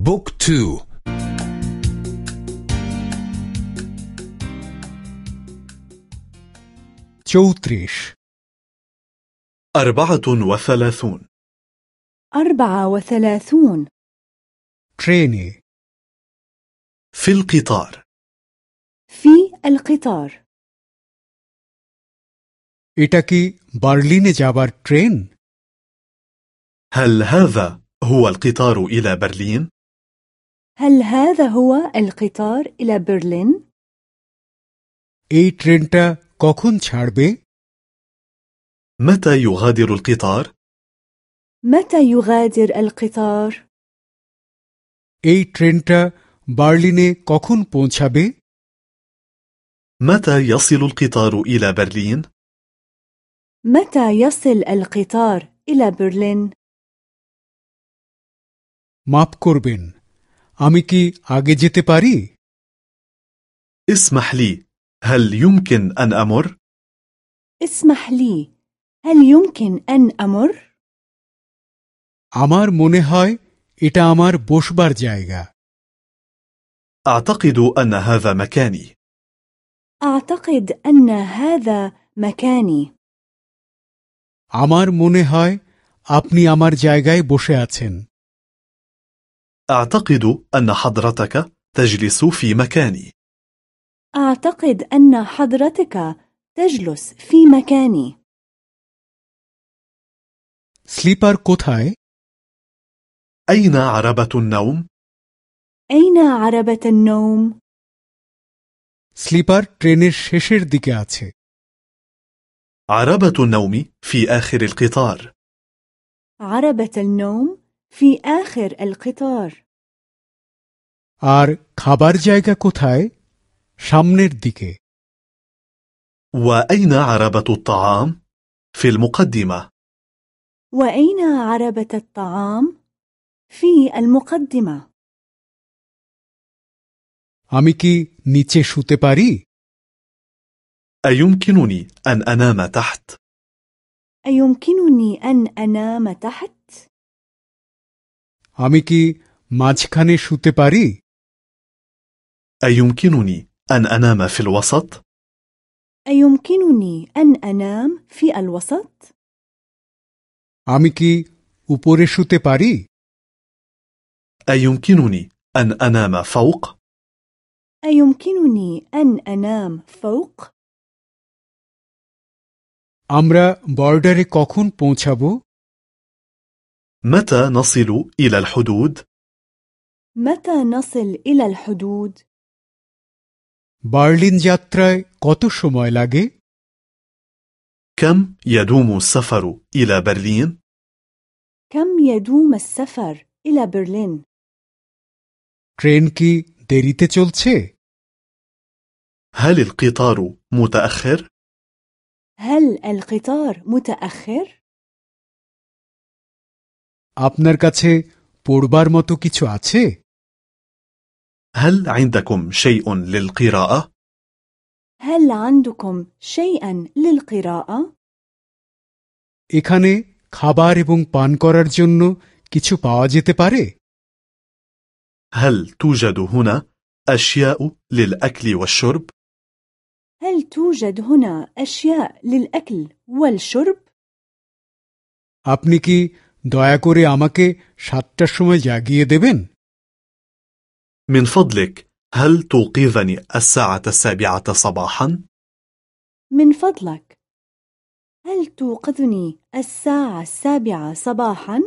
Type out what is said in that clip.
بوك تو চৌত্রিশ أربعة وثلاثون أربعة وثلاثون ট্রেনে في القطار في القطار এটা কি বার্লিনে যাবার ট্রেন هل هذا هو القطار إلى برلين؟ هل هذا هو القطار إلى برلين؟ এই ট্রেনটা কখন ছাড়বে متى يغادر القطار؟ متى يغادر القطار؟ এই ট্রেনটা বার্লিনে কখন পৌঁছাবে متى يصل القطار إلى برلين؟ متى يصل القطار إلى برلين؟ মাপ করবেন আমি কি আগে যেতে পারি اسمح لي هل يمكن أن أمر؟ اسمح لي هل يمكن أن أمر؟ আমার মনে হয় এটা আমার বসবার জায়গা أعتقد أن هذا مكاني أعتقد أن هذا مكاني আমার মনে হয় আপনি আমার জায়গায় বসে আছেন أعتقد أن حضرتك تجلس في مكاني أعتقد أن حضرتك تجلس في مكاني স্লিপার কোথায় أين عربة النوم؟ أين عربة النوم؟ স্লিপার ট্রেনের শেষের দিকে আছে عربة النوم في آخر القطار عربة النوم في آخر القطار আর খাবার জায়গা কোথায় সামনের দিকে وأين عربة الطعام؟ في المقدمة وأين عربة الطعام؟ في المقدمة আমি কি নিচে শুতে পারি أيمكنني أن أنام تحت؟ أيمكنني أن أنام تحت؟ আমি কি মাঝখানে শুতে পারি أيمكنني أن أنام في الوسط؟ أيمكنني أن أنام في الوسط؟ আমি কি উপরে শুতে পারি أيمكنني أن أنام فوق؟ أيمكنني أن أنام فوق؟ আমরা বর্ডারে কখন পৌঁছাব متى نصل إلى الحدود؟ متى نصل إلى الحدود؟ বার্লিন যাত্রায় কত সময় লাগে كم يدوم السفر إلى برلين؟ كم يدوم السفر إلى برلين؟ ট্রেন কি দেরিতে চলছে هل القطار متأخر؟ هل القطار متأخر؟ আপনার কাছে পড়বার মতো কিছু আছে هل عندكم شيء للقراءة؟ هل عندكم شيئا للقراءة؟ এখানে খাবার এবং পান করার জন্য কিছু পাওয়া যেতে পারে هل توجد هنا أشياء للأكل والشرب؟ هل توجد هنا أشياء للأكل والشرب؟ আপনি কি দয়া করে আমাকে সাতটার সময় জাগিয়ে দেবেন من فضلك هل توقظني الساعة السابعة صباحا؟ من فضلك هل توقظني الساعة السابعة صباحا؟